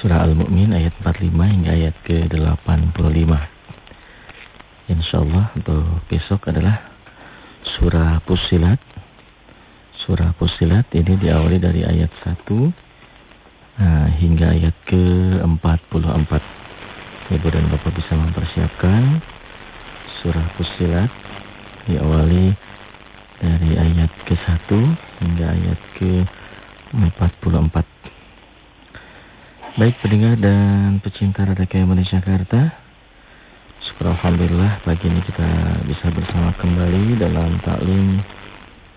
ke-85. Surah Al-Mu'min ayat 45 hingga ayat ke-85. Insyaallah untuk besok adalah surah Fussilat. Surah Fussilat ini diawali dari ayat 1 nah, hingga ayat ke-44. Ibu dan Bapak bisa mempersiapkan surah Fussilat diawali dari ayat ke-1 hingga ayat ke-44. Baik pendengar dan pecinta Radio Malaysia Jakarta. Syukur Alhamdulillah pagi ini kita bisa bersama kembali dalam taklim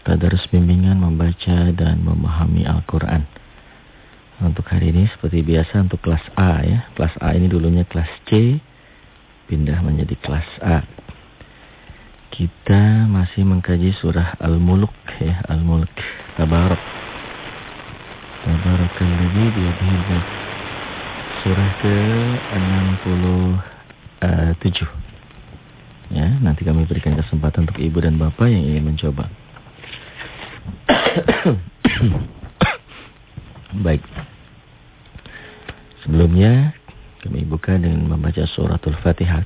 tadarus bimbingan membaca dan memahami Al-Quran. Untuk hari ini seperti biasa untuk kelas A ya. Kelas A ini dulunya kelas C, pindah menjadi kelas A. Kita masih mengkaji surah Al-Mulk ya, Al-Mulk. Tabarak. Tabarakalladzi biyadihi Surah ke-67. Ya, nanti kami berikan kesempatan untuk ibu dan bapak yang ingin mencoba. Baik. Sebelumnya kami buka dengan membaca suratul Fatihah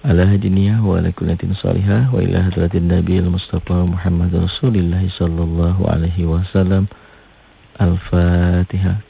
ala hadiniyah wa ala kullatin salihah wa ila hadratin nabiyil mustafa Muhammad Rasulullah sallallahu alaihi wasallam Al-Fatihah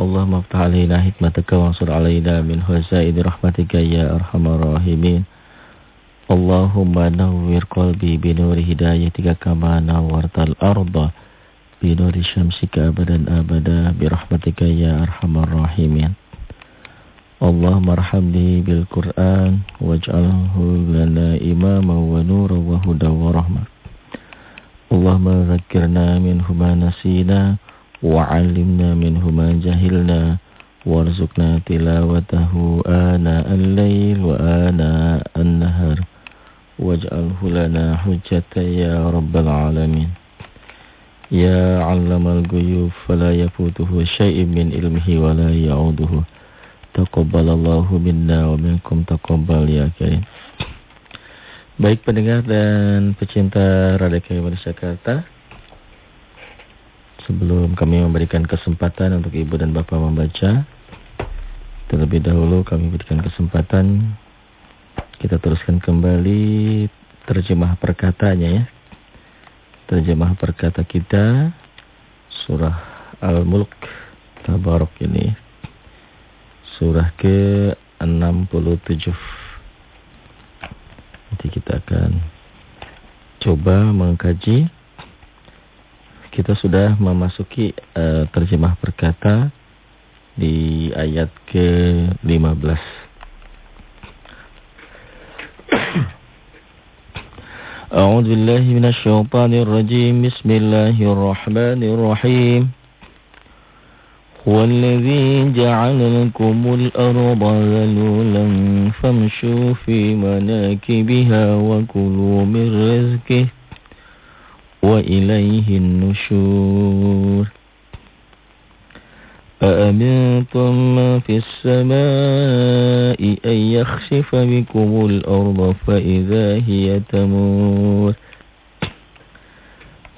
Allahumma ftah alaina hikmataka wa ansur alaina min huzaidi rahmatika ya arhamar rahimin. Allahumma nawwir qalbi bi nuri hidayatika kama nawwartal arda bi nuri syamsika abadan abada bi rahmatika ya arhamar rahimin. Allahumma arhamni bil Qur'an waj'alhu lana imama wa nura wa huda wa rahmat. Allahumma zakkirna min ma nasina وعلمنا منه ما جهلنا وارزقنا تلاوته آناء الليل وآناء النهر واجعله لنا حجة يا رب العالمين يا علم الغيوب فلا يفوته شيء من علمه ولا يعوده Taqabbalallahu minna wa minkum taqabbal ya karim. Baik pendengar dan pecinta Radio Malaysia Jakarta. Sebelum kami memberikan kesempatan untuk ibu dan bapak membaca, terlebih dahulu kami berikan kesempatan kita teruskan kembali terjemah perkatanya ya. Terjemah perkata kita surah Al-Mulk Tabarok ini surah ke-67. Nanti kita akan coba mengkaji Kita sudah memasuki uh, terjemah perkata di ayat ke-15. أعوذ بالله من الشيطان الرجيم بسم الله الرحمن الرحيم هو الذي جعل لكم الأرض ذلولا فامشوا في مناكبها وكلوا من رزقه وإليه النشور. أأمنتم من في السماء أن يخشف بكم الأرض فإذا هي تمور؟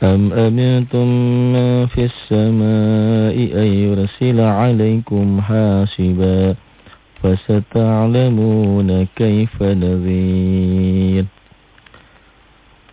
أم أمنتم ما في السماء أن يرسل عليكم حاسبا فستعلمون كيف نذير؟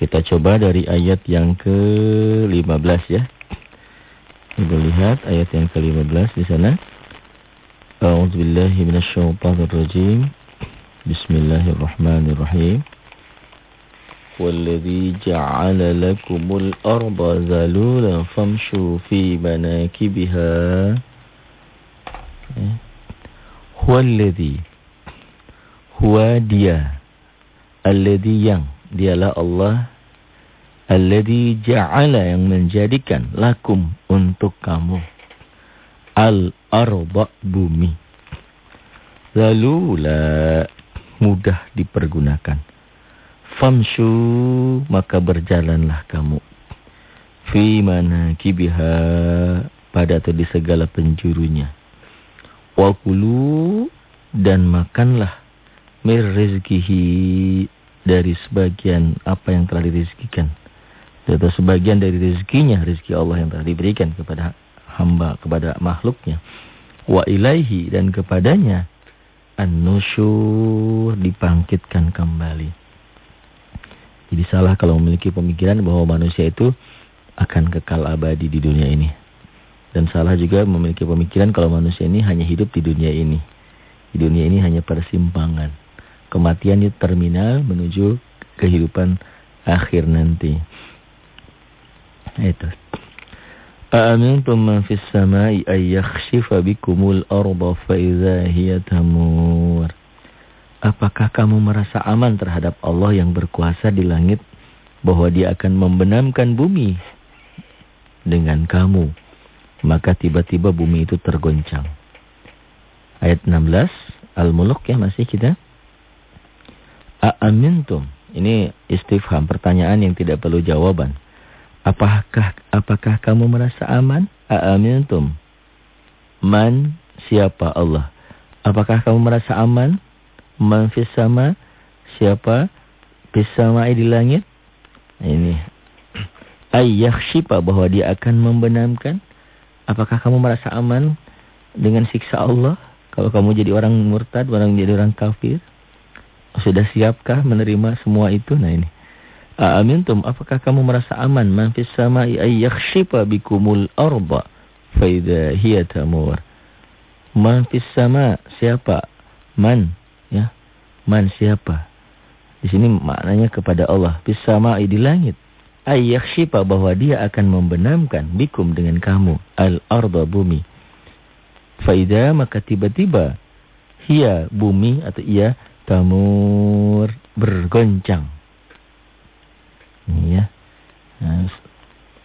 Kita coba dari ayat yang ke-15 ya Ibu lihat ayat yang ke-15 di sana. A'udzubillahi minasyaitonirrajim. Bismillahirrahmanirrahim. والذي جعل لكم الأرض ذلولا فامشوا في مناكبها هو الذي هو dia الذي yang dialah Allah alladzi ja'ala yang menjadikan lakum untuk kamu. Al arba bumi zalula mudah dipergunakan. Famshu maka berjalanlah kamu. Fi mana kibiha pada atau di segala penjurunya. Wakulu dan makanlah mir rizkihi dari sebagian apa yang telah dirizkikan atau sebagian dari rezekinya rezeki Allah yang telah diberikan kepada hamba kepada makhluknya wa ilaihi dan kepadanya an-nusyur dibangkitkan kembali jadi salah kalau memiliki pemikiran bahwa manusia itu akan kekal abadi di dunia ini. Dan salah juga memiliki pemikiran kalau manusia ini hanya hidup di dunia ini. Di dunia ini hanya persimpangan. Kematian itu terminal menuju kehidupan akhir nanti. Itu. Aamintum man fis samai ay yakhshifa bikumul arda fa idza hiya tamur. Apakah kamu merasa aman terhadap Allah yang berkuasa di langit bahwa dia akan membenamkan bumi dengan kamu? Maka tiba-tiba bumi itu tergoncang. Ayat 16 Al-Muluk ya masih kita. A'amintum. Ini istifham, pertanyaan yang tidak perlu jawaban. Apakah apakah kamu merasa aman? A'amintum. Man siapa Allah? Apakah kamu merasa aman? Man fis sama siapa? Fis di langit. Ini ayyakhshifa bahwa dia akan membenamkan. Apakah kamu merasa aman dengan siksa Allah kalau kamu jadi orang murtad, orang jadi orang kafir? Sudah siapkah menerima semua itu? Nah ini. Amintum apakah kamu merasa aman man fis sama'i ayyakhshifa bikumul arba fa idza hiya tamur. Man fis sama siapa? Man Ya. Man siapa? Di sini maknanya kepada Allah. Bisama'i di langit. Ayyakshipa bahwa dia akan membenamkan bikum dengan kamu. Al-arda bumi. Faida maka tiba-tiba. Hia bumi atau ia tamur bergoncang. Ini ya. Nah,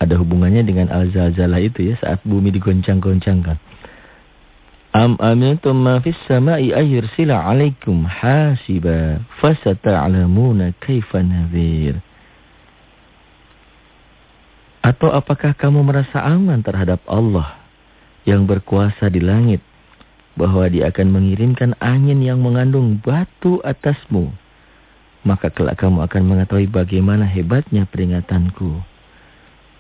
ada hubungannya dengan al-zalzalah itu ya. Saat bumi digoncang-goncangkan. Am amintum ma fis sama'i ayursila 'alaikum hasiba fasata'lamuna kaifa nadhir. Atau apakah kamu merasa aman terhadap Allah yang berkuasa di langit bahwa dia akan mengirimkan angin yang mengandung batu atasmu maka kelak kamu akan mengetahui bagaimana hebatnya peringatanku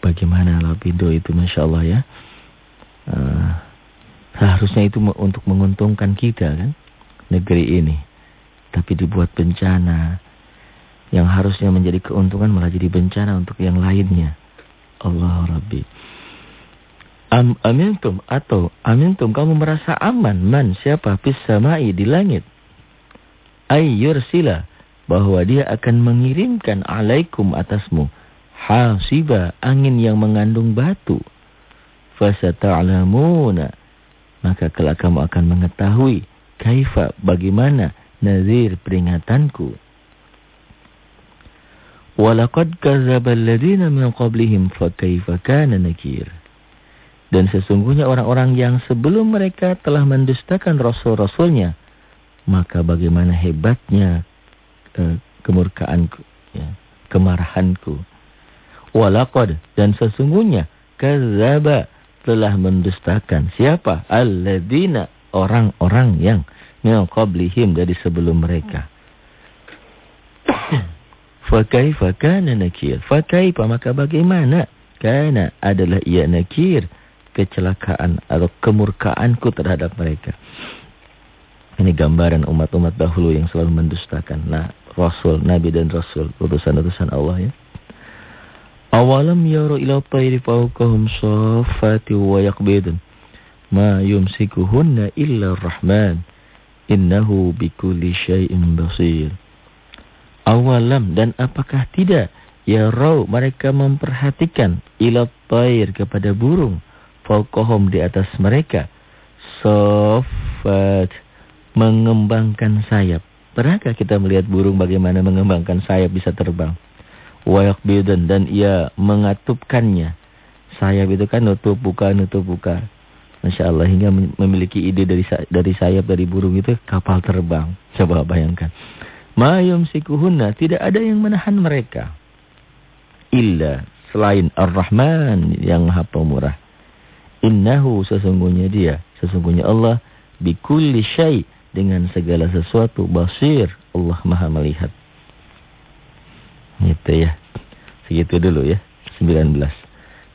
bagaimana lapindo itu Masya Allah ya uh, Seharusnya itu untuk menguntungkan kita kan. Negeri ini. Tapi dibuat bencana. Yang harusnya menjadi keuntungan malah jadi bencana untuk yang lainnya. Allah Rabbi. Am amintum atau amintum kamu merasa aman. Man siapa? Fis samai di langit. Ayyur sila. Bahwa dia akan mengirimkan alaikum atasmu. Hasiba angin yang mengandung batu. Fasata'lamuna maka kelak kamu akan mengetahui kaifa bagaimana nazir peringatanku. Walaqad kadzdzaba alladziina min qablihim fa kaifa kana nakir. Dan sesungguhnya orang-orang yang sebelum mereka telah mendustakan rasul-rasulnya, maka bagaimana hebatnya uh, kemurkaanku, ya, kemarahanku. Walaqad dan sesungguhnya kadzdzaba telah mendustakan siapa? Alladzina orang-orang yang min qablihim dari sebelum mereka. Fakaifa kana nakir? Fakaifa maka bagaimana? Kana adalah ia nakir kecelakaan atau kemurkaanku terhadap mereka. Ini gambaran umat-umat dahulu yang selalu mendustakan. Nah, Rasul, Nabi dan Rasul, utusan-utusan Allah ya. Awalam yara ila tayri fawqahum saffati wa yaqbidun. Ma yumsikuhunna illa rahman. Innahu bikulli syai'in basir. Awalam dan apakah tidak ya raw mereka memperhatikan ila tayr kepada burung fawqahum di atas mereka saffat mengembangkan sayap. Pernahkah kita melihat burung bagaimana mengembangkan sayap bisa terbang? Wayak bidan dan ia mengatupkannya. Sayap itu kan nutup buka nutup buka. Masya Allah hingga memiliki ide dari dari sayap dari burung itu kapal terbang. Coba bayangkan. Mayum sikuhuna tidak ada yang menahan mereka. Illa selain Ar-Rahman yang maha pemurah. Innahu sesungguhnya dia. Sesungguhnya Allah. Bikulli syai' dengan segala sesuatu. Basir. Allah maha melihat. Gitu ya. Segitu dulu ya. 19.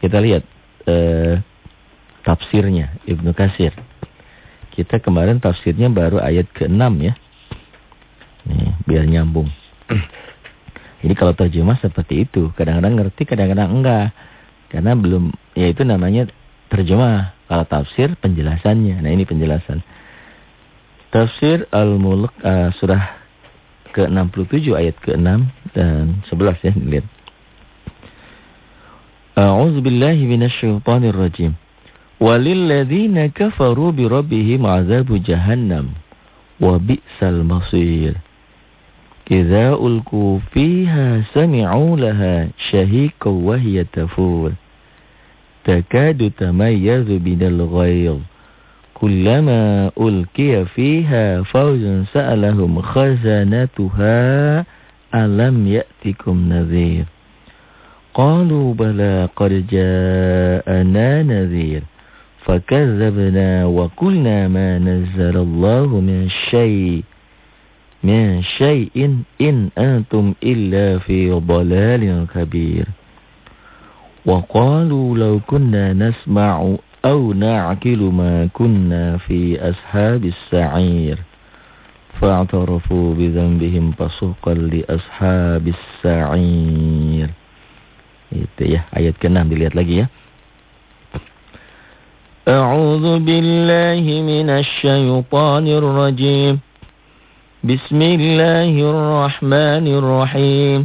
Kita lihat eh, tafsirnya Ibnu Kasir. Kita kemarin tafsirnya baru ayat ke-6 ya. Nih, biar nyambung. Jadi kalau terjemah seperti itu, kadang-kadang ngerti, kadang-kadang enggak. Karena belum, ya itu namanya terjemah. Kalau tafsir, penjelasannya. Nah ini penjelasan. Tafsir Al-Mulk uh, surah ke-67 ayat ke-6 dan 11 ya lihat. A'udzu billahi minasyaitonir rajim. Walil ladzina kafaru bi rabbihim 'adzabu jahannam wa bi'sal masir. Idza ulqu fiha sami'u laha shahiqan wa hiya tafur. Takadu tamayyazu minal ghayz. Kullama ulqiya fiha fawzun sa'alahum khazanatuha alam ya'tikum nadhir. Qalu bala qad ja'ana nadhir. Fakazzabna wa qulna ma nazzalallahu min syai' min syai'in in antum illa fi dhalalin kabir. Wa qalu law kunna nasma'u أو نعقل ما كنا في أصحاب السعير. فاعترفوا بذنبهم فسوقا لأصحاب السعير. Itu ya ayat ke-6 dilihat lagi ya. أعوذ بالله من الشيطان الرجيم. بسم الله الرحمن الرحيم.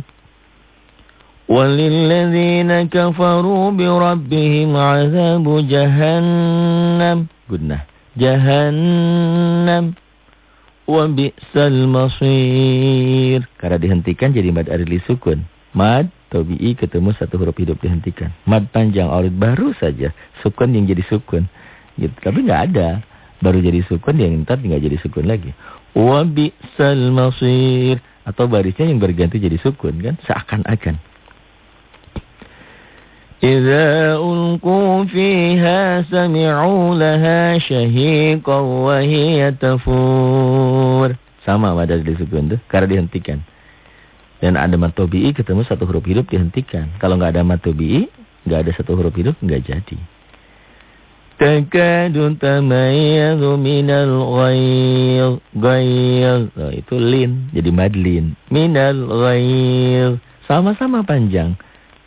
وللذين كفروا بربهم عذاب جهنم قلنا جهنم وبئس المصير karena dihentikan jadi mad arili sukun mad tabi'i ketemu satu huruf hidup dihentikan mad panjang arid baru saja sukun yang jadi sukun gitu tapi nggak ada baru jadi sukun yang entar nggak jadi sukun lagi wa bi'sal masir atau barisnya yang berganti jadi sukun kan seakan-akan إذا ألقوا فيها سمعوا لها شهيقا وهي تفور sama pada disebut tuh karena dihentikan dan ada matobi'i ketemu satu huruf hidup dihentikan kalau nggak ada matobi'i nggak ada satu huruf hidup nggak jadi takadu tamayyazu minal ghayr ghayr oh, itu lin jadi madlin minal ghayr sama-sama panjang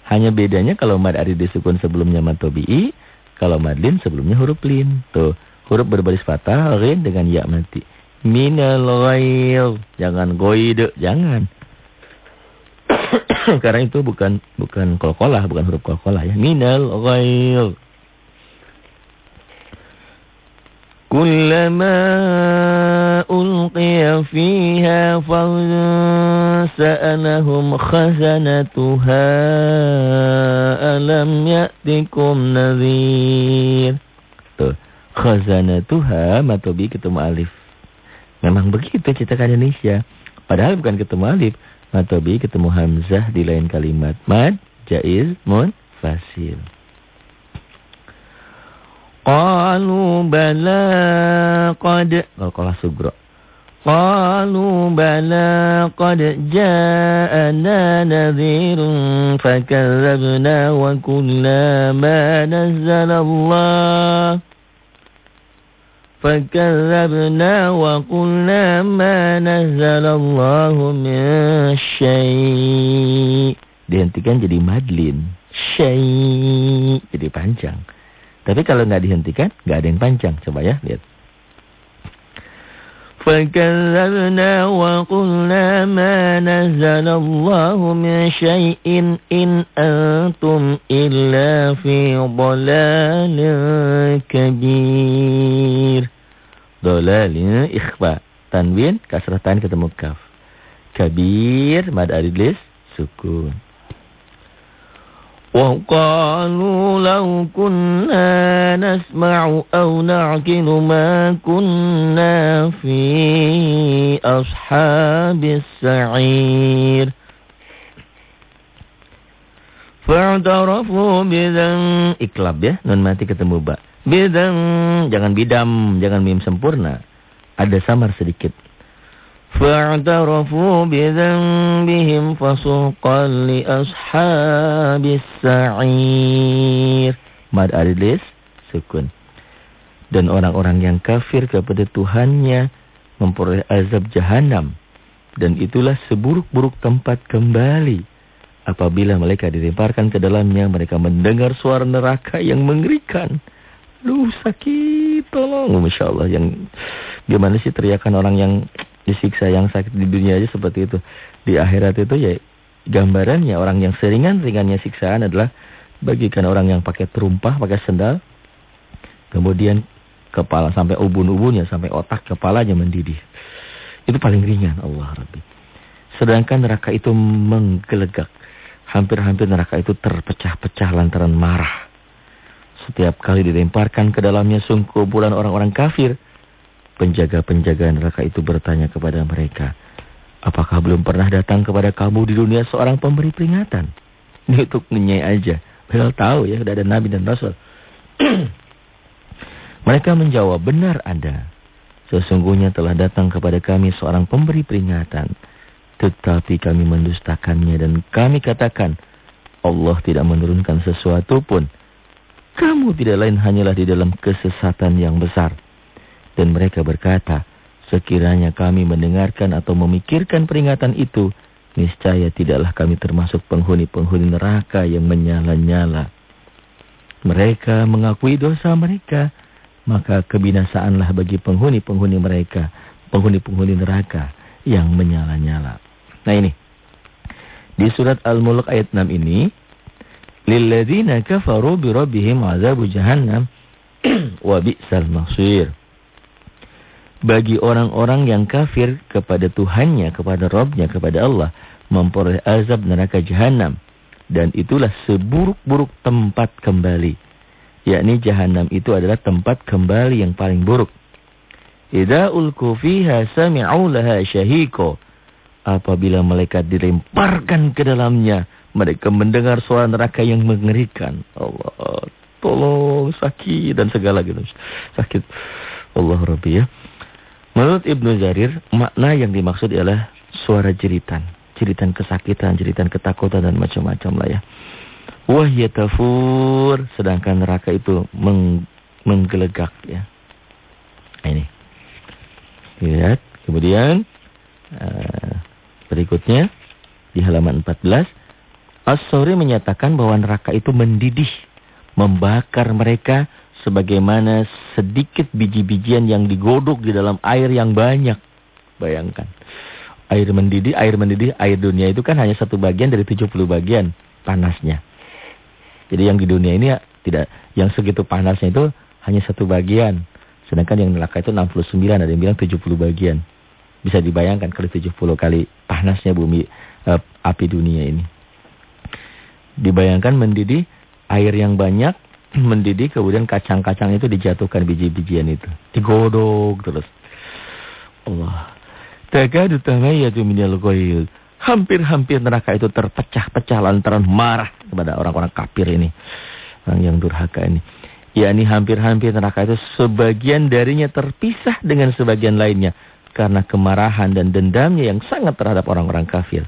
hanya bedanya kalau mad ari disukun sebelumnya mad tobi'i, kalau madlin sebelumnya huruf lin. Tuh, huruf berbaris fathah, rin dengan ya mati. Minal ghail. Jangan goide, jangan. Karena itu bukan bukan kolkolah, bukan huruf kolkolah ya. Minal ghail. كلما ألقي فيها فوز سألهم خزنتها ألم يأتكم نذير Tuh, khazanatuha matobi ketemu alif. Memang begitu cetakan Indonesia. Padahal bukan ketemu alif. Matobi ketemu hamzah di lain kalimat. Mad, jaiz, mun, fasil. Qalu bala qad Qalqalah sugro Qalu bala qad ja'ana nadhirun fakadzabna wa kunna ma wa qulna ma nazzala Allah min syai' dihentikan jadi madlin syai. Jadi panjang. Tapi kalau nggak dihentikan, nggak ada yang panjang. Coba ya, lihat. فكذبنا وقلنا ما نزل الله من شيء إن أنتم إلا في ضلال كبير ضلال إخفاء tanwin kasrah tan ketemu kaf kabir mad adlis sukun وقالوا لو كنا نسمع أو نعقل ما كنا في أصحاب السعير فاعترفوا بذن iklab ya non mati ketemu ba bidang jangan bidam jangan mim sempurna ada samar sedikit فاعترفوا بذنبهم فسوقا لأصحاب السعير Mad adlis sukun. Dan orang-orang yang kafir kepada Tuhannya memperoleh azab jahanam. Dan itulah seburuk-buruk tempat kembali. Apabila mereka dilemparkan ke dalamnya, mereka mendengar suara neraka yang mengerikan. Lu sakit, tolong. Masya Allah, yang gimana sih teriakan orang yang disiksa yang sakit di dunia aja seperti itu. Di akhirat itu ya gambarannya orang yang seringan-ringannya siksaan adalah bagikan orang yang pakai terumpah, pakai sendal. Kemudian kepala sampai ubun-ubunnya, sampai otak kepalanya mendidih. Itu paling ringan Allah Rabbi. Sedangkan neraka itu menggelegak. Hampir-hampir neraka itu terpecah-pecah lantaran marah. Setiap kali dilemparkan ke dalamnya sungguh bulan orang-orang kafir Penjaga-penjaga neraka itu bertanya kepada mereka, apakah belum pernah datang kepada kamu di dunia seorang pemberi peringatan? Ini untuk ngenyai aja. Padahal tahu ya, sudah ada Nabi dan Rasul. mereka menjawab, benar ada. Sesungguhnya telah datang kepada kami seorang pemberi peringatan. Tetapi kami mendustakannya dan kami katakan, Allah tidak menurunkan sesuatu pun. Kamu tidak lain hanyalah di dalam kesesatan yang besar. Dan mereka berkata, sekiranya kami mendengarkan atau memikirkan peringatan itu, niscaya tidaklah kami termasuk penghuni-penghuni neraka yang menyala-nyala. Mereka mengakui dosa mereka, maka kebinasaanlah bagi penghuni-penghuni mereka, penghuni-penghuni neraka yang menyala-nyala. Nah ini, di surat Al-Mulk ayat 6 ini, Lilladzina kafaru bi rabbihim azabu jahannam wa bagi orang-orang yang kafir kepada Tuhannya, kepada Robnya, kepada Allah, memperoleh azab neraka jahanam. Dan itulah seburuk-buruk tempat kembali. Yakni jahanam itu adalah tempat kembali yang paling buruk. Idza ulku fiha sami'u laha syahiko. Apabila malaikat dilemparkan ke dalamnya, mereka mendengar suara neraka yang mengerikan. Allah, tolong sakit dan segala gitu. Sakit. Allah Rabbi ya. Menurut Ibnu Jarir, makna yang dimaksud adalah suara jeritan. Jeritan kesakitan, jeritan ketakutan dan macam-macam lah ya. Wahyatafur, sedangkan neraka itu meng, menggelegak ya. Ini. Lihat, kemudian uh, berikutnya di halaman 14 As-Suri menyatakan bahwa neraka itu mendidih, membakar mereka sebagaimana sedikit biji-bijian yang digodok di dalam air yang banyak. Bayangkan. Air mendidih, air mendidih, air dunia itu kan hanya satu bagian dari 70 bagian panasnya. Jadi yang di dunia ini ya, tidak yang segitu panasnya itu hanya satu bagian. Sedangkan yang neraka itu 69, ada yang bilang 70 bagian. Bisa dibayangkan kali 70 kali panasnya bumi eh, api dunia ini. Dibayangkan mendidih air yang banyak mendidih kemudian kacang-kacang itu dijatuhkan biji-bijian itu. Digodok terus. Allah. Takadu tamayyatu minal ghail. Hampir-hampir neraka itu terpecah-pecah lantaran marah kepada orang-orang kafir ini. Orang yang durhaka ini. Ya ini hampir-hampir neraka itu sebagian darinya terpisah dengan sebagian lainnya. Karena kemarahan dan dendamnya yang sangat terhadap orang-orang kafir.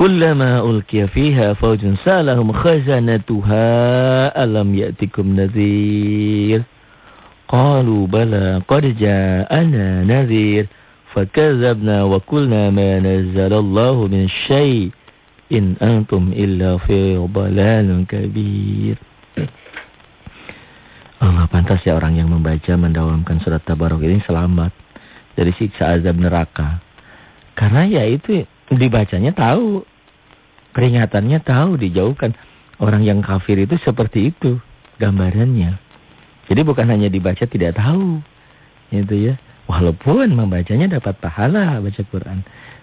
Kullama ulqiya fiha fawjun salahum khazanatuha alam ya'tikum nadhir. Qalu bala qad ja'ana nadhir. Fakadzabna wa qulna ma nazzalallahu min syai' in antum illa fi dhalalin kabir. Allah pantas ya orang yang membaca mendawamkan surat Tabarok ini selamat dari siksa azab neraka. Karena ya itu dibacanya tahu, peringatannya tahu dijauhkan. Orang yang kafir itu seperti itu gambarannya. Jadi bukan hanya dibaca tidak tahu. Itu ya. Walaupun membacanya dapat pahala baca Quran.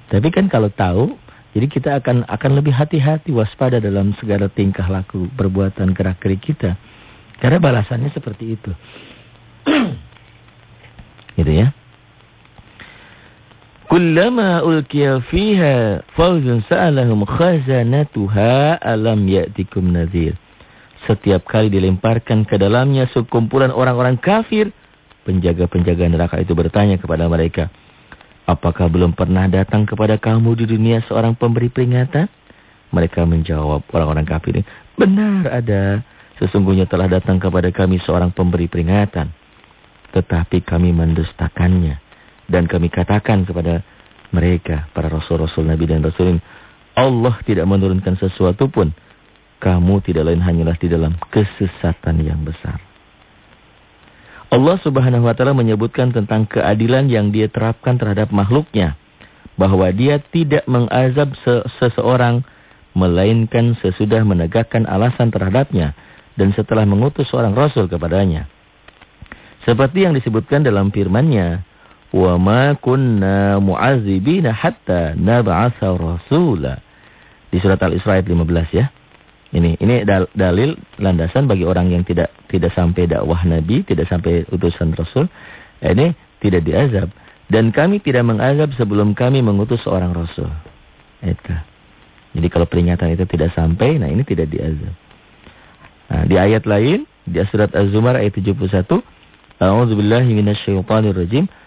Tapi kan kalau tahu jadi kita akan akan lebih hati-hati waspada dalam segala tingkah laku, perbuatan, gerak-gerik kita. Karena balasannya seperti itu. gitu ya. Kullama ulqiya fiha fawzun sa'alahum khazanatuha alam ya'tikum nadhir. Setiap kali dilemparkan ke dalamnya sekumpulan orang-orang kafir, penjaga-penjaga neraka itu bertanya kepada mereka, Apakah belum pernah datang kepada kamu di dunia seorang pemberi peringatan? Mereka menjawab orang-orang kafir. Benar ada. Sesungguhnya telah datang kepada kami seorang pemberi peringatan. Tetapi kami mendustakannya. Dan kami katakan kepada mereka, para rasul-rasul Nabi dan Rasulin. Allah tidak menurunkan sesuatu pun. Kamu tidak lain hanyalah di dalam kesesatan yang besar. Allah subhanahu wa ta'ala menyebutkan tentang keadilan yang dia terapkan terhadap makhluknya. Bahwa dia tidak mengazab seseorang melainkan sesudah menegakkan alasan terhadapnya. Dan setelah mengutus seorang rasul kepadanya. Seperti yang disebutkan dalam firmannya. Wa ma kunna mu'azibina hatta nab'asa rasula. Di surat Al-Isra 15 ya. Ini ini dal, dalil landasan bagi orang yang tidak tidak sampai dakwah Nabi, tidak sampai utusan Rasul. Ini tidak diazab dan kami tidak mengazab sebelum kami mengutus seorang Rasul. Itu. Jadi kalau peringatan itu tidak sampai, nah ini tidak diazab. Nah, di ayat lain di surat Az-Zumar ayat 71, A'udzubillahi minasyaitonirrajim, hatta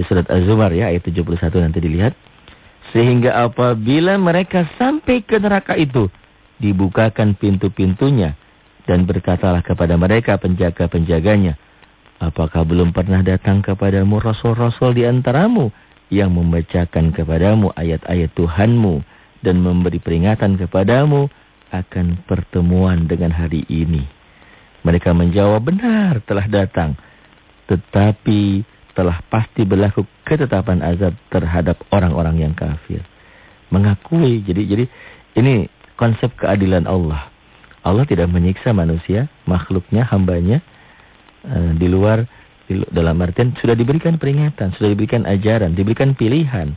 Di surat Az-Zumar ya ayat 71 nanti dilihat sehingga apabila mereka sampai ke neraka itu dibukakan pintu-pintunya dan berkatalah kepada mereka penjaga-penjaganya, apakah belum pernah datang kepadamu rasul-rasul di antaramu yang membacakan kepadamu ayat-ayat Tuhanmu dan memberi peringatan kepadamu akan pertemuan dengan hari ini. Mereka menjawab benar telah datang, tetapi telah pasti berlaku ketetapan azab terhadap orang-orang yang kafir. Mengakui, jadi jadi ini konsep keadilan Allah. Allah tidak menyiksa manusia, makhluknya, hambanya uh, di luar di, dalam artian sudah diberikan peringatan, sudah diberikan ajaran, diberikan pilihan.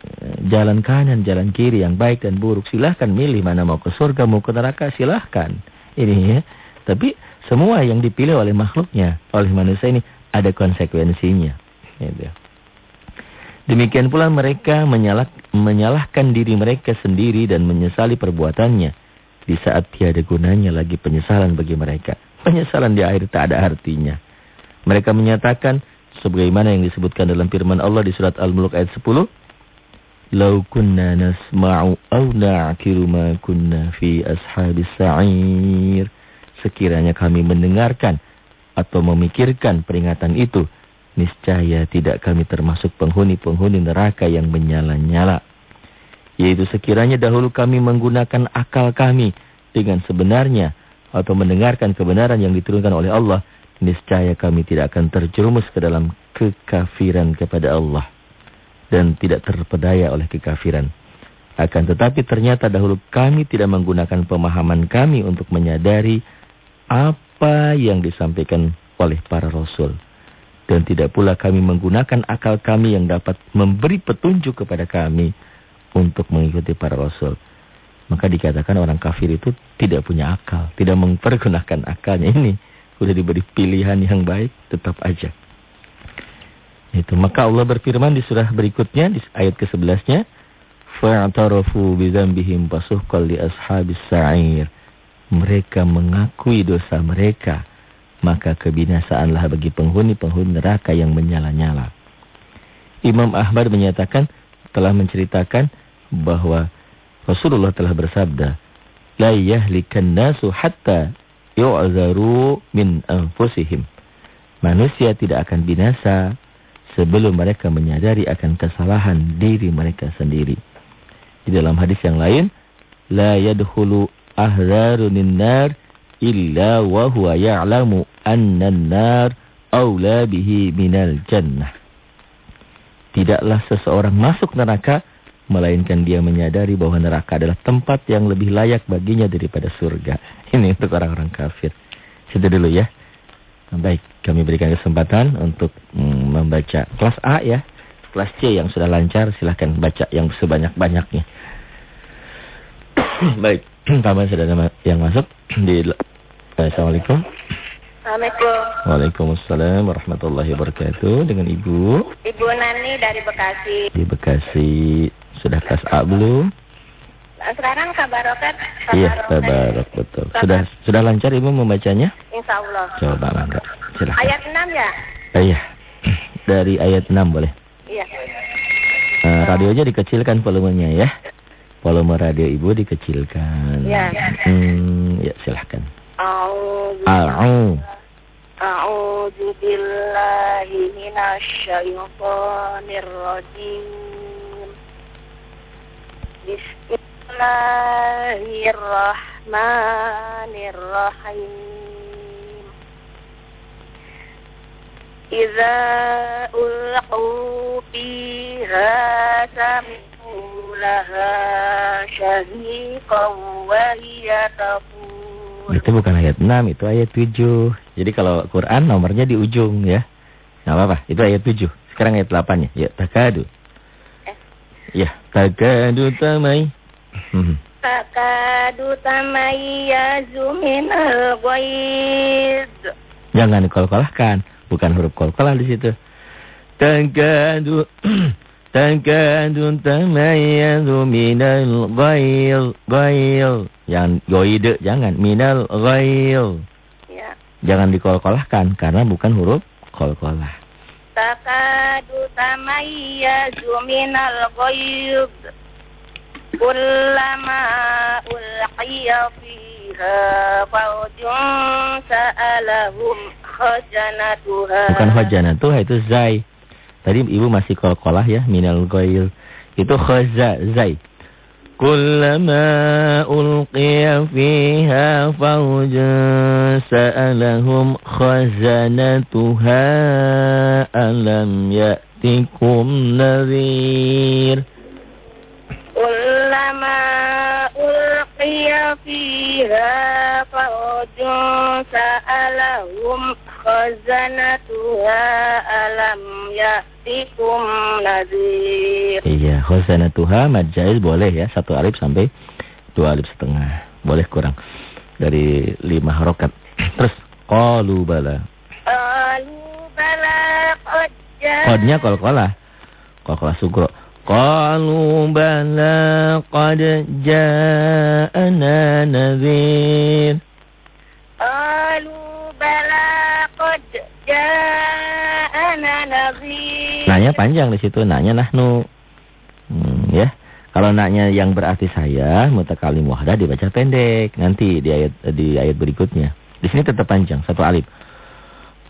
Uh, jalan kanan, jalan kiri yang baik dan buruk silahkan milih mana mau ke surga, mau ke neraka silahkan. Ini ya. Tapi semua yang dipilih oleh makhluknya, oleh manusia ini ada konsekuensinya. Gitu. Demikian pula mereka menyalah, menyalahkan diri mereka sendiri dan menyesali perbuatannya. Di saat tiada gunanya lagi penyesalan bagi mereka. Penyesalan di akhir tak ada artinya. Mereka menyatakan, sebagaimana yang disebutkan dalam firman Allah di surat Al-Mulk ayat 10. Lau kunna nasma'u au ma kunna fi ashabis sa'ir. Sekiranya kami mendengarkan atau memikirkan peringatan itu niscaya tidak kami termasuk penghuni-penghuni neraka yang menyala-nyala. Yaitu sekiranya dahulu kami menggunakan akal kami dengan sebenarnya atau mendengarkan kebenaran yang diturunkan oleh Allah, niscaya kami tidak akan terjerumus ke dalam kekafiran kepada Allah dan tidak terpedaya oleh kekafiran. Akan tetapi ternyata dahulu kami tidak menggunakan pemahaman kami untuk menyadari apa yang disampaikan oleh para rasul. Dan tidak pula kami menggunakan akal kami yang dapat memberi petunjuk kepada kami untuk mengikuti para rasul. Maka dikatakan orang kafir itu tidak punya akal. Tidak mempergunakan akalnya ini. Sudah diberi pilihan yang baik, tetap aja. Itu. Maka Allah berfirman di surah berikutnya, di ayat ke-11-nya. fa'tarafu bidzambihim fasuhqal li ashabis sa'ir. Mereka mengakui dosa mereka, maka kebinasaanlah bagi penghuni-penghuni neraka yang menyala-nyala. Imam Ahmad menyatakan telah menceritakan bahwa Rasulullah telah bersabda, "La yahlikan nasu hatta yu'zaru min anfusihim." Manusia tidak akan binasa sebelum mereka menyadari akan kesalahan diri mereka sendiri. Di dalam hadis yang lain, la yadkhulu ahzarunin nar illa wa huwa ya'lamu anna an-nar aula bihi minal jannah. Tidaklah seseorang masuk neraka melainkan dia menyadari bahwa neraka adalah tempat yang lebih layak baginya daripada surga. Ini untuk orang-orang kafir. Sudah dulu ya. Baik, kami berikan kesempatan untuk mm, membaca kelas A ya. Kelas C yang sudah lancar silahkan baca yang sebanyak-banyaknya. Baik, tambah sudah ada yang masuk di Assalamualaikum. Assalamualaikum. Waalaikumsalam warahmatullahi wabarakatuh. Dengan Ibu. Ibu Nani dari Bekasi. Di Bekasi. Sudah kelas A belum? Nah, sekarang kabar roket. Iya, kabar betul. Sudah sudah lancar Ibu membacanya? Insya Allah. Coba mangga. Silakan. Ayat 6 ya? Eh, iya. Dari ayat 6 boleh. Iya. Uh, radionya dikecilkan volumenya ya. Volume radio Ibu dikecilkan. Iya. Hmm, ya silahkan. A'udzu A'u. A'udzu billahi minasyaitonir rajim. Bismillahirrahmanirrahim. Idza ulqu fiha sami'u laha Itu bukan ayat 6, itu ayat 7. Jadi kalau Quran nomornya di ujung ya. Nggak apa-apa, itu ayat 7. Sekarang ayat 8 ya. Ya, takadu. Eh. Ya, takadu tamai. Hmm. Takadu tamayyazu minal ghaid. Jangan dikol-kolahkan, bukan huruf kol-kolah di situ. Takadu takadu tamayyazu minal ghail, ghail. Yang goide jangan minal ghail. Ya. Jangan dikol-kolahkan karena bukan huruf kol-kolah. Takadu tamayyazu minal ghaid. Kullama ulqiya fiha fawjun sa'alahum khajanatuha. Bukan khajanatuha itu zai. Tadi ibu masih kol-kolah ya minal ghail. Itu khaza zai. Kullama ulqiya fiha fawjun sa'alahum khazanatuha alam ya'tikum nadhir. Kullama khazanatuha alam ya'tikum nadhir. Iya, khazanatuha mad jaiz boleh ya, satu alif sampai dua alif setengah. Boleh kurang dari lima harokat. Terus qalu bala. Qalu bala qad Kodnya kol-kolah. Kol-kolah sugro. Qalu bala qad ja'ana nadhir. Qalu bala qad ja'ana nadhir. Nanya panjang di situ, nanya nahnu. Hmm, ya. Kalau nanya yang berarti saya, mutakalim wahdah dibaca pendek. Nanti di ayat di ayat berikutnya. Di sini tetap panjang, satu alif.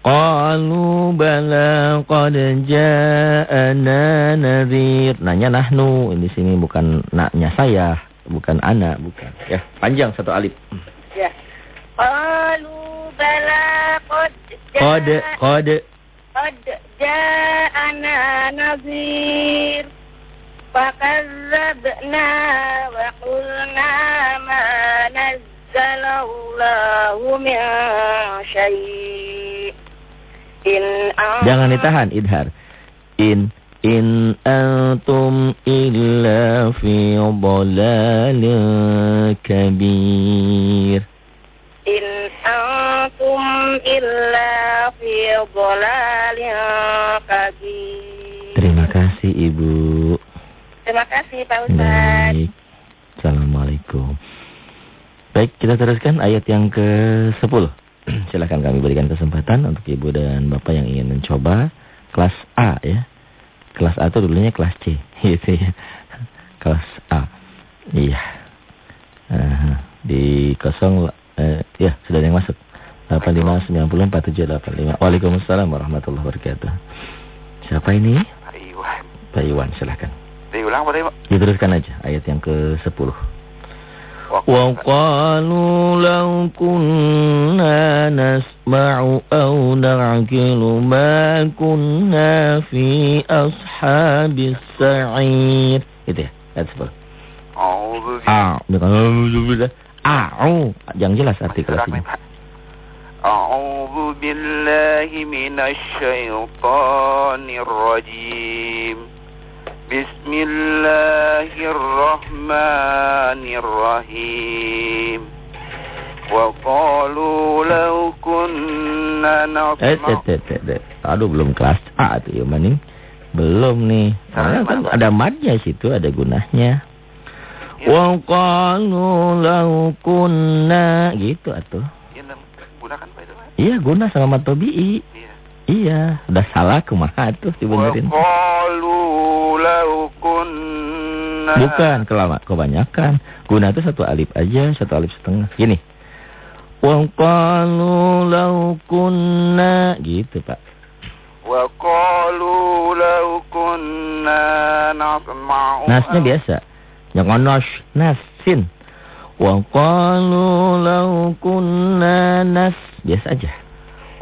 Qalu bala qad ja'ana nadhir. Nanya nahnu, di sini bukan naknya saya, bukan anak, bukan. Ya, panjang satu alif. Ya. Qalu bala qad Qad qad qad ja'ana nadhir. Fakazzabna wa qulna ma nazzalallahu min syai' In an- Jangan ditahan idhar. In in antum illa fi dhalalin kabir. In antum illa fi dhalalin kabir. Terima kasih Ibu. Terima kasih Pak Ustaz. Baik. Assalamualaikum. Baik, kita teruskan ayat yang ke-10. Silakan kami berikan kesempatan untuk Ibu dan Bapak yang ingin mencoba kelas A ya. Kelas A itu dulunya kelas C gitu ya. Kelas A. Iya. Uh, di kosong uh, ya sudah ada yang masuk. 85904785. Waalaikumsalam warahmatullahi wabarakatuh. Siapa ini? Pak Iwan. Pak Iwan, silahkan. Diulang Pak Iwan. Diteruskan aja ayat yang ke-10. وقالوا لو كنا نسمع أو نعقل ما كنا في أصحاب السعير Itu ya, ayat 10. A'udzu A, bukan A'u, yang jelas arti kelasnya. أعوذ بسم الله الرحمن الرحيم وقالوا لو كنا Eh, نسمع eh, eh, eh, eh. Aduh, belum kelas A tuh ya, Maning. Belum nih. Karena kan ada madnya situ, ada gunahnya. وقالوا لو كنا Gitu atuh. Ya, gunakan Pak itu Pak. Iya, guna sama matobi'i. Iya. Iya, udah salah kumaha tuh dibenerin. وقالوا kunna. Bukan, kelama, kebanyakan. Guna itu satu alif aja, satu alif setengah. Gini. Wa qalu lau kunna. Gitu, Pak. Wa qalu lau kunna nasma'u. Nasnya biasa. yang nos, nasin. Wa qalu lau kunna nas. Biasa aja.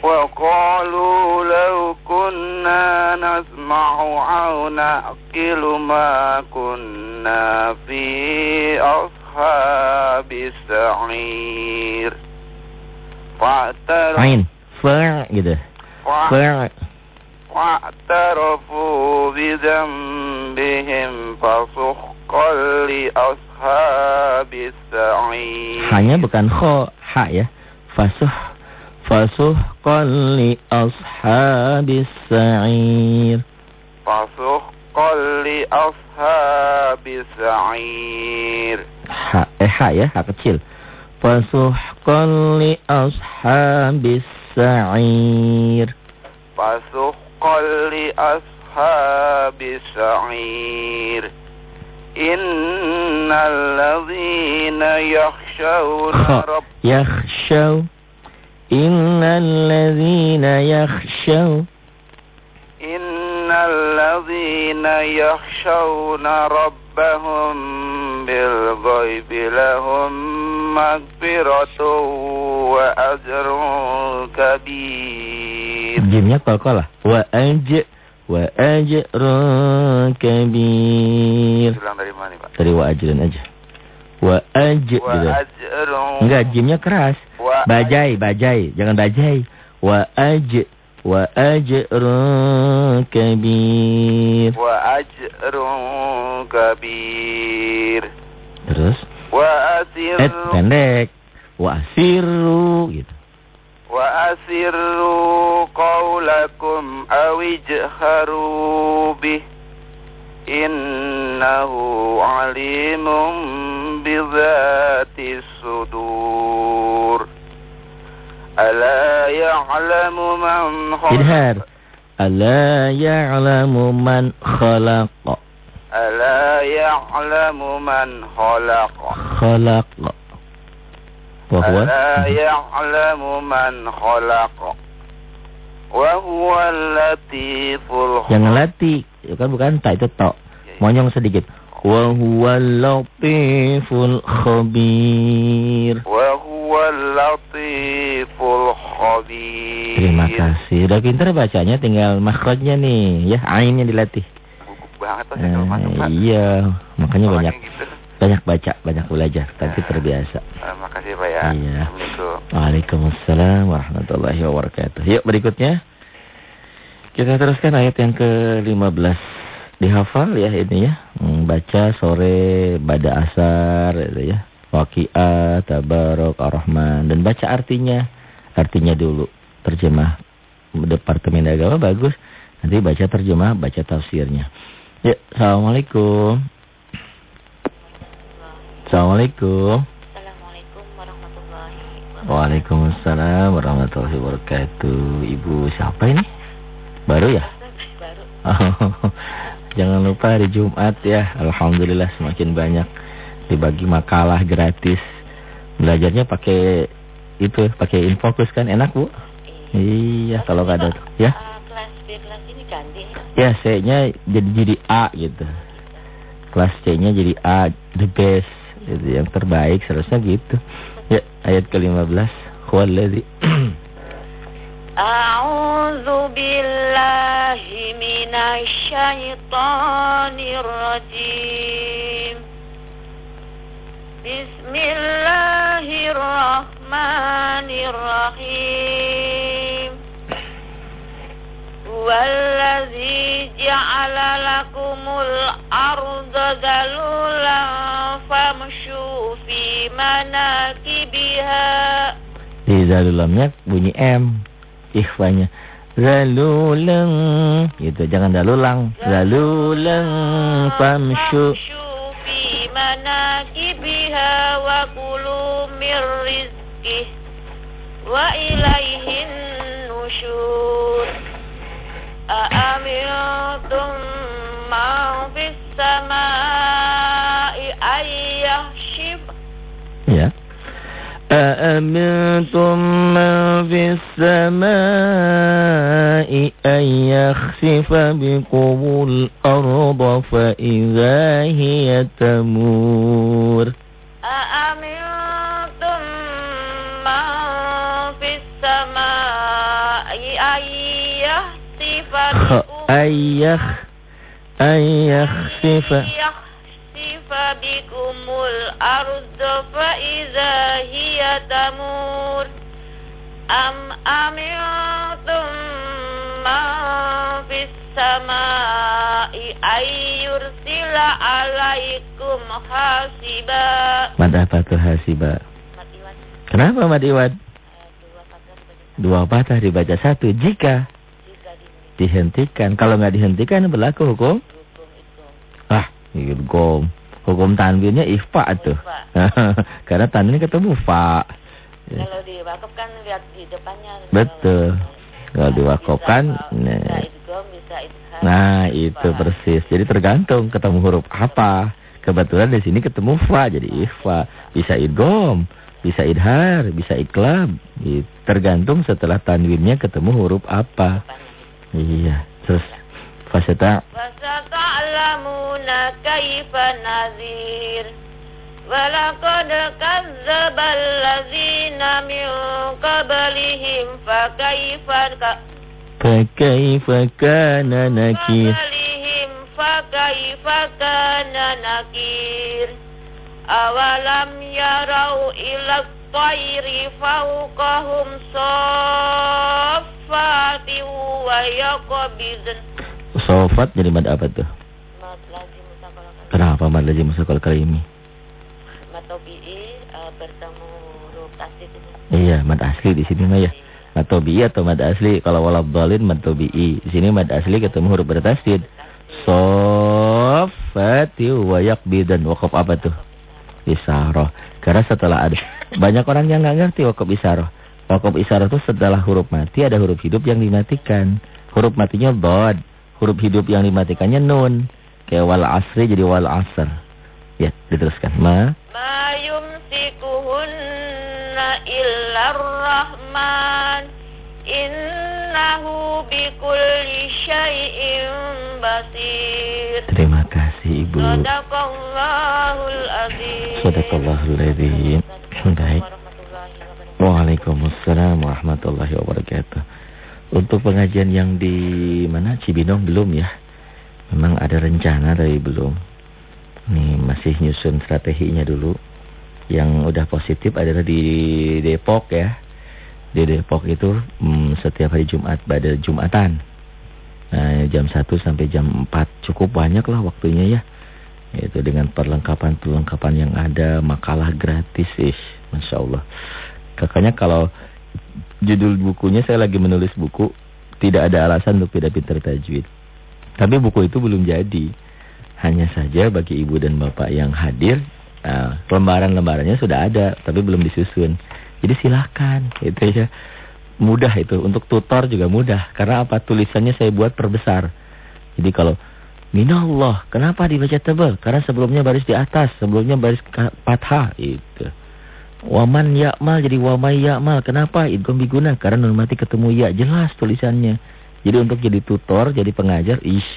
وقالوا لو كنا نسمع أو نعقل ما كنا في أصحاب السعير فاعترفوا Ain. Fa gitu. Fa. واعترفوا بذنبهم فسحقا لأصحاب السعير Hanya bukan kho, ha ya. Fasuh. فسحقا لأصحاب السعير. فسحقا لأصحاب السعير. حق إيه، حق إيه، ya hak فسحقا لأصحاب السعير. فسحقا لأصحاب السعير. إن الذين يخشون رب يخشون Innal ladhina yakhshaw. إن الذين يخشون ربهم بالغيب لهم مغفرة وأجر كبير Jimnya qalqalah. Wa aj wa ajrun kabir. Bilang dari mana Pak? Dari wa ajrun aja. Wa aj gitu. وأجر Enggak, jimnya keras. Bajai, bajai, jangan bajai. Wa aj wa ajrun kabir. Wa ajrun kabir. Terus? Wa asiru. Eh, pendek. Wa asiru gitu. Wa asiru qawlakum awijharu bih. Innahu alimun bizatis sudur. ألا يعلم من خلق Idhar. Ala ya'lamu man khalaq. ألا يعلم من خلق Khalaq. Wa huwa ألا يعلم من خلق وهو اللطيف Jangan الخبير lati. Itu kan bukan ta itu to. Monyong sedikit. Wa huwal latiful khabir. وهو اللطيف الخبير Terima kasih. Udah pintar bacanya tinggal makhrajnya nih. Ya, ainnya dilatih. Gugup banget Pak Eh, kalau masuk Pak iya, makanya Orangnya banyak gitu. banyak baca, banyak belajar. Tapi terbiasa. Eh, makasih Pak ya Iya. Assalamualaikum Waalaikumsalam warahmatullahi wabarakatuh. Yuk berikutnya. Kita teruskan ayat yang ke-15. Dihafal ya ini ya. Hmm, baca sore, pada asar gitu ya. Waqi'ah, tabarok, ar-Rahman. Dan baca artinya. Artinya dulu. Terjemah. Departemen Agama bagus. Nanti baca terjemah, baca tafsirnya. Ya, Assalamualaikum. Assalamualaikum. Assalamualaikum warahmatullahi wabarakatuh. Waalaikumsalam warahmatullahi wabarakatuh. Ibu siapa ini? Baru ya? Baru. Jangan lupa hari Jumat ya. Alhamdulillah semakin banyak dibagi makalah gratis. Belajarnya pakai itu, pakai Infocus kan enak, Bu? Iya, kalau nggak ada tuh. Ya. Uh, kelas B kelas ini ganti Ya, ya. C-nya jadi jadi A gitu. Kelas C-nya jadi A, the best. Gitu, yang terbaik seharusnya gitu. Ya, ayat ke-15. Huwallazi A'udzu billahi minasyaitonir rajim. Bismillahirrahmanirrahim. Wallazi ja'ala lakumul arda dalulan famshu fi manakibiha. Di zalulamnya bunyi M. Ikhwanya. Zaluleng. Gitu, jangan dalulang. Zaluleng famshu. fi manakibiha wa kulu mir rizqih wa ilaihin أأمنتم من في السماء أن يخسف بكم الأرض فإذا هي تمور أأمنتم من في السماء أن يخسف بكم أن يخ أن يخسف بكم الأرض فإذا هي تمور أم أمنتم من في السماء أن يرسل عليكم حاسبا Mad apa tuh hasiba? Mat Iwan, Kenapa Mad Iwan? eh, dua kata sebagai Dua patah dibaca satu jika tiga di dihentikan. Kalau nggak dihentikan berlaku hukum hukum itu. Ah, hukum. Hukum tanwinnya ifa tuh. Karena tanwin ketemu fa. Kalau di wakaf kan lihat di depannya. Betul. Kalau diwakafkan, nah. Nah, itu persis. Jadi tergantung ketemu huruf apa. Kebetulan di sini ketemu fa jadi ifa. Bisa idgham, bisa idhar, bisa iklab. Tergantung setelah tanwinnya ketemu huruf apa. Iya. Terus fasata فستعلمون كيف نذير ولقد كذب الذين من قبلهم فكيف ك- فكيف كان نكير قبلهم فكيف كان نكير أولم يروا إلى الطير فوقهم صافات ويقبضن Sofat jadi mad apa tuh? Mat lazim musakalakan Kenapa mad lazim musakal kalimi? Mat tobi'i eh, bertemu huruf tasdid itu Iya, mad asli di sini mah ya. Mad tobi'i atau mad asli? Kalau walad dhalin mad tobi'i. Di sini mad asli ketemu huruf bertasdid. Sofati wa yakbidan. Wakaf apa tuh? Isaroh. Karena setelah ada banyak orang yang nggak ngerti wakaf isaroh. Wakaf isaroh itu setelah huruf mati ada huruf hidup yang dimatikan. Huruf matinya bod. Huruf hidup yang dimatikannya nun. Kayak wal asri jadi wal asr. Ya, diteruskan. Ma. Ma yumsikuhunna illa rahman Innahu bikulli syai'in basir Terima kasih Ibu. Sadaqallahul azim Sadaqallahul azim. Baik. Waalaikumsalam warahmatullahi wabarakatuh. Untuk pengajian yang di mana Cibinong belum ya? Memang ada rencana tapi belum. Nih masih nyusun strateginya dulu. Yang udah positif adalah di Depok ya. Di Depok itu hmm, setiap hari Jumat pada Jumatan. Nah, jam 1 sampai jam 4 cukup banyak lah waktunya ya. Itu dengan perlengkapan-perlengkapan yang ada, makalah gratis, ish, Masya Allah. Kakaknya kalau judul bukunya saya lagi menulis buku, tidak ada alasan untuk tidak pintar tajwid. Tapi buku itu belum jadi. Hanya saja bagi ibu dan bapak yang hadir, Nah, lembaran-lembarannya sudah ada, tapi belum disusun. Jadi silahkan, itu ya. Mudah itu, untuk tutor juga mudah. Karena apa? Tulisannya saya buat perbesar. Jadi kalau Minallah, kenapa dibaca tebal? Karena sebelumnya baris di atas, sebelumnya baris fathah itu. Waman yakmal jadi wamai yakmal. Kenapa? Idgham biguna karena nun mati ketemu ya jelas tulisannya. Jadi untuk jadi tutor, jadi pengajar, ish,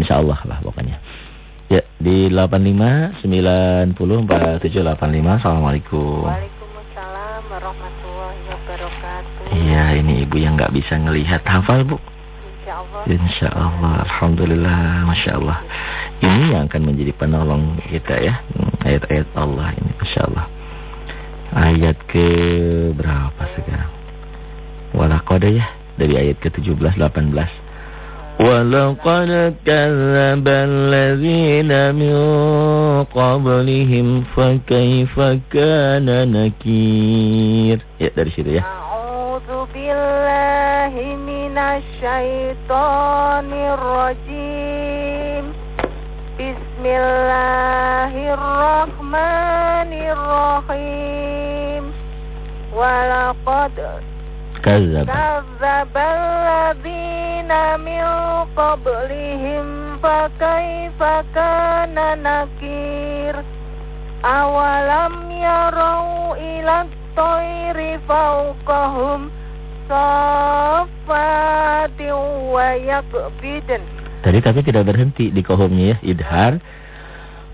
insya Allah lah pokoknya. Ya, di 85 90 4785. Assalamualaikum. Waalaikumsalam warahmatullahi wabarakatuh. Iya, ini ibu yang nggak bisa ngelihat hafal, Bu. Insya Allah. Insya Allah, Alhamdulillah, Masya Allah. Ini yang akan menjadi penolong kita ya. Hmm, ayat-ayat Allah ini, Masya Allah. Ayat ke berapa sekarang? Walakode ya, dari ayat ke 17, 18. ولقد كذب الذين من قبلهم فكيف كان نكير Ya dari situ ya A'udzu billahi minasyaitonir rajim. Bismillahirrahmanirrahim. Walaqad Kazab كذب الذين من قبلهم فكيف كان نكير أولم يروا إلى الطير فوقهم صافات ويقبضن Tadi tapi tidak berhenti di kohomnya ya Idhar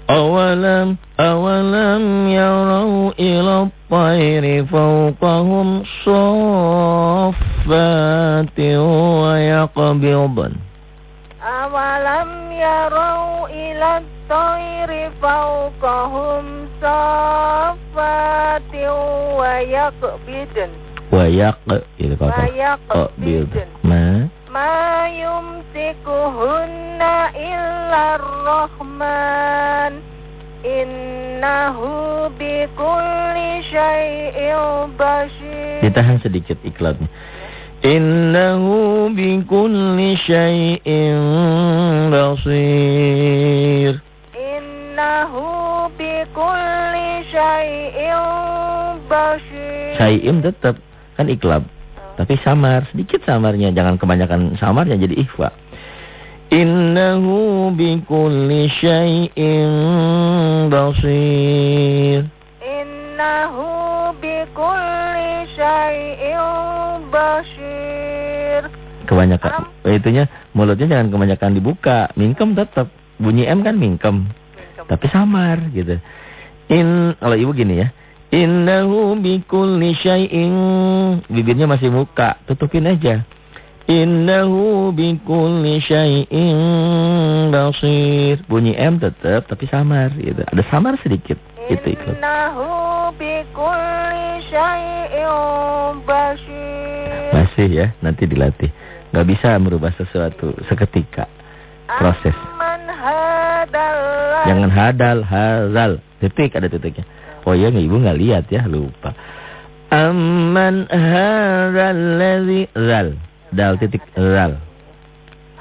أولم أولم يروا إلى الطير فوقهم صافات ويقبضن أولم يروا إلى الطير فوقهم صافات ويقبضن Wayak Itu kalau ويقبضن ma yumsikuhunna illa rahman innahu bikulli syai'in basir ditahan sedikit iklannya innahu bikulli syai'in basir. Innahu bikulli syai'in basir syai'in tetap kan iklab. Tapi samar, sedikit samarnya. Jangan kebanyakan yang jadi ikhfa. Innahu bikulli syai'in basir. Innahu bikulli syai'in basir. Kebanyakan, um. itunya mulutnya jangan kebanyakan dibuka. Mingkem tetap. Bunyi M kan mingkem. mingkem. Tapi samar gitu. In, kalau ibu gini ya. Innahu bikulli syai'in bibirnya masih muka, tutupin aja. Innahu bikulli syai'in basir. Bunyi M tetap tapi samar gitu. Ada samar sedikit itu. Innahu bikulli syai'in basir. Masih ya, nanti dilatih. Gak bisa merubah sesuatu seketika. Proses. Jangan hadal, hazal. Titik ada titiknya. Oh iya, ibu nggak lihat ya, lupa. Amman haral ladzi ral Dal titik ral.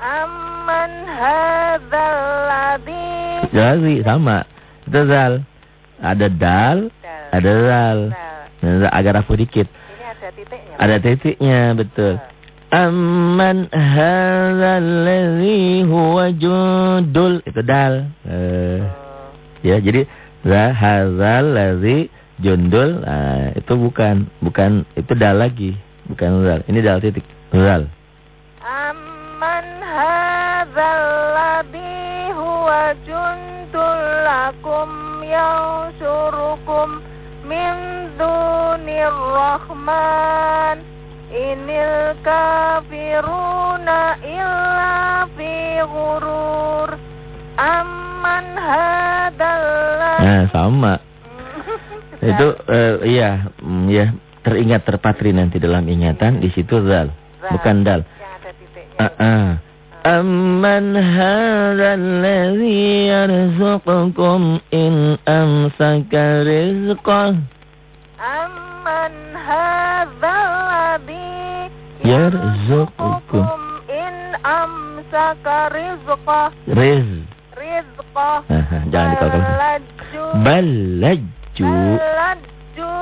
Amman haral ladzi. Jadi sama. Itu ral. Ada dal, ada ral. Agar nah, Agak dikit. Ini ada titiknya. Ada titiknya, betul. Amman haral ladzi huwa. Itu dal. Eh, oh. Ya, jadi Zahazal lazi jundul. Nah, itu bukan bukan itu dal lagi bukan dal ini dal titik dal amman hadzal ladzi huwa jundul lakum yansurukum min dunir rahman. Inil kafiruna illa fi ghurur. Amman man hadallah. Nah, sama. Itu uh, iya, mm, ya teringat terpatri nanti dalam ingatan di situ zal, bukan dal. Heeh. Ya, ah, ah. Amman hadzallazi yarzuqukum in amsaka rizqan Amman hadzallazi yarzuqukum in amsaka rizqan Rizq apa? Jangan dikatakan. Balaju. Balaju. Balaju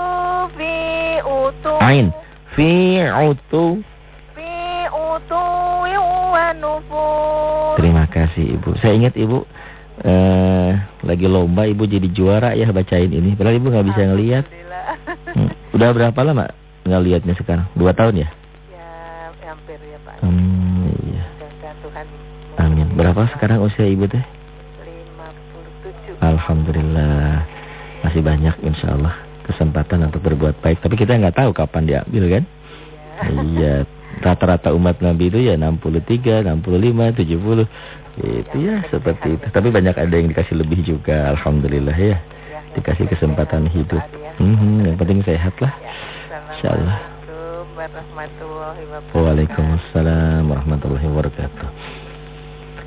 fi utu. Ain. Fi utu. Fi utu wa. Terima kasih Ibu. Saya ingat Ibu eh, lagi lomba Ibu jadi juara ya bacain ini. Padahal Ibu nggak bisa ngelihat. Hmm. Udah berapa lama nggak lihatnya sekarang? Dua tahun ya? Ya, hampir ya Pak. Hmm, iya. Amin. Berapa sekarang usia Ibu teh? 57. Alhamdulillah masih banyak insya Allah kesempatan untuk berbuat baik. Tapi kita nggak tahu kapan diambil kan? Iya. Rata-rata umat Nabi itu ya 63, 65, 70. Itu ya seperti itu. Tapi banyak ada yang dikasih lebih juga. Alhamdulillah ya. Dikasih kesempatan hidup. Mhm, yang penting sehat lah. Ya, Insya Allah. Waalaikumsalam warahmatullahi wabarakatuh.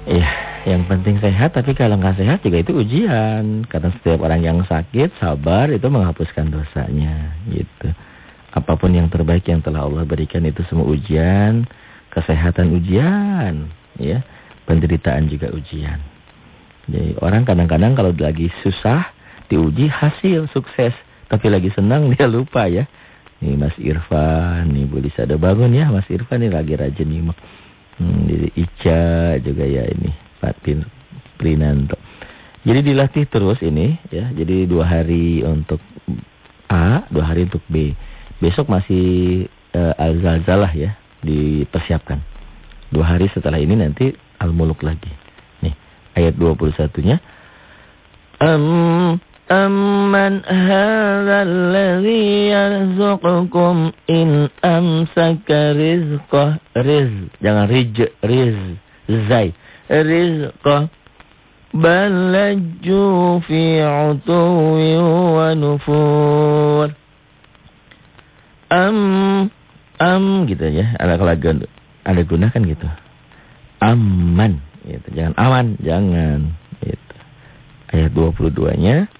Iya, yang penting sehat. Tapi kalau nggak sehat juga itu ujian. Karena setiap orang yang sakit, sabar itu menghapuskan dosanya. Gitu. Apa pun yang terbaik yang telah Allah berikan itu semua ujian. Kesehatan ujian. ya Penderitaan juga ujian. Jadi orang kadang-kadang kalau lagi susah, diuji hasil, sukses. Tapi lagi senang dia lupa ya. Nih Mas Irfan, nih Bu Lisa udah bangun ya Mas Irfan nih lagi rajin nyimak. Hmm, jadi Ica juga ya ini Pak Pin Prinanto. Jadi dilatih terus ini ya. Jadi dua hari untuk A, dua hari untuk B. Besok masih uh, Al-Zalzalah ya dipersiapkan. Dua hari setelah ini nanti Al-Muluk lagi. Nih ayat 21-nya. أم أمن هذا الذي يرزقكم إن أمسك رزقه Riz, jangan rij, riz, zai. رزقه بل لجوا في عتو ونفور Am, am gitu ya. Ada kalau ada guna kan gitu. Aman, gitu. Jangan aman, jangan. Gitu. Ayat 22-nya.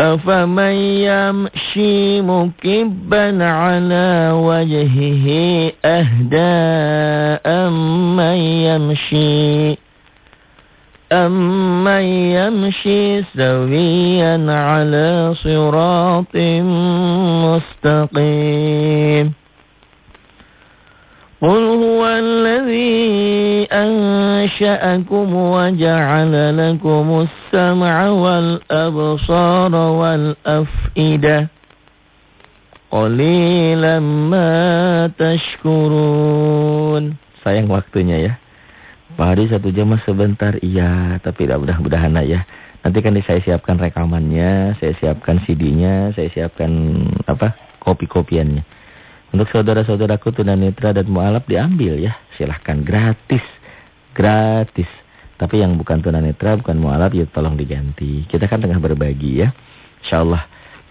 أفمن يمشي مكبا على وجهه أهدى أمن يمشي؟ أمن يمشي سويا على صراط مستقيم؟ قل هو الذي أنشأكم وجعل لكم السمع والأبصار والأفئدة قليلا ما تشكرون Sayang waktunya ya. Pak Hadi satu jam mas sebentar. Iya, tapi mudah-mudahan ya. Nanti kan saya siapkan rekamannya, saya siapkan CD-nya, saya siapkan apa kopi-kopiannya. Untuk saudara-saudaraku tunanetra dan mualaf diambil ya. Silahkan gratis. Gratis. Tapi yang bukan tunanetra, bukan mualaf ya tolong diganti. Kita kan tengah berbagi ya. Insya Allah.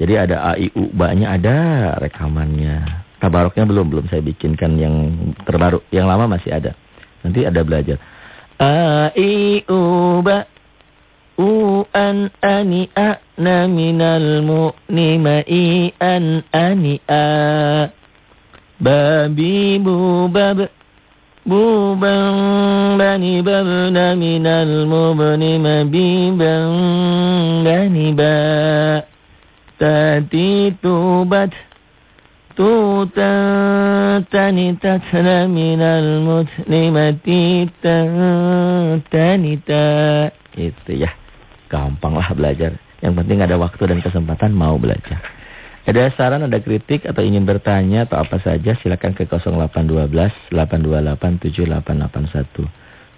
Jadi ada AIU banyak ada rekamannya. Tabaroknya belum belum saya bikinkan yang terbaru. Yang lama masih ada. Nanti ada belajar. A I U ba U an ani a na minal mu'ni ma i an ani a babi bu bab bu bang bani bab na minal mubni ma bi bang bani ba tati tu bat tu ta tani tatna minal mutlimati ta tani ta Itu ya. Gampang lah belajar. Yang penting ada waktu dan kesempatan mau belajar. Ada saran, ada kritik atau ingin bertanya atau apa saja silakan ke 0812 828 7881.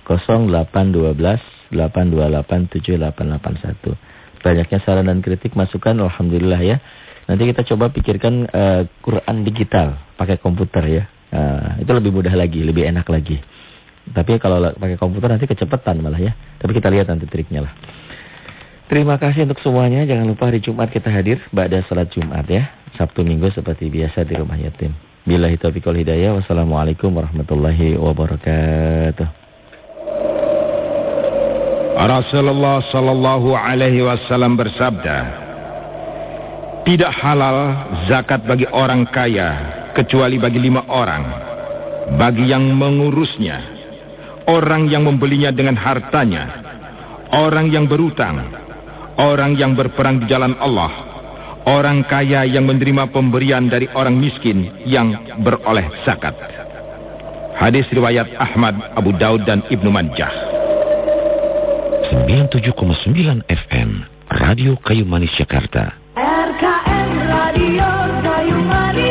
0812 828 7881. Banyaknya saran dan kritik masukan alhamdulillah ya. Nanti kita coba pikirkan uh, Quran digital pakai komputer ya. Uh, itu lebih mudah lagi, lebih enak lagi. Tapi kalau pakai komputer nanti kecepatan malah ya. Tapi kita lihat nanti triknya lah. Terima kasih untuk semuanya. Jangan lupa hari Jumat kita hadir pada salat Jumat ya. Sabtu Minggu seperti biasa di rumah yatim. Billahi taufiq wal hidayah. Wassalamualaikum warahmatullahi wabarakatuh. Rasulullah sallallahu alaihi wasallam bersabda, "Tidak halal zakat bagi orang kaya kecuali bagi lima orang. Bagi yang mengurusnya, orang yang membelinya dengan hartanya, orang yang berutang, orang yang berperang di jalan Allah, orang kaya yang menerima pemberian dari orang miskin yang beroleh zakat. Hadis riwayat Ahmad, Abu Daud dan Ibnu Majah. 97,9 FM Radio Kayu Manis Jakarta. RKM Radio Kayu Manis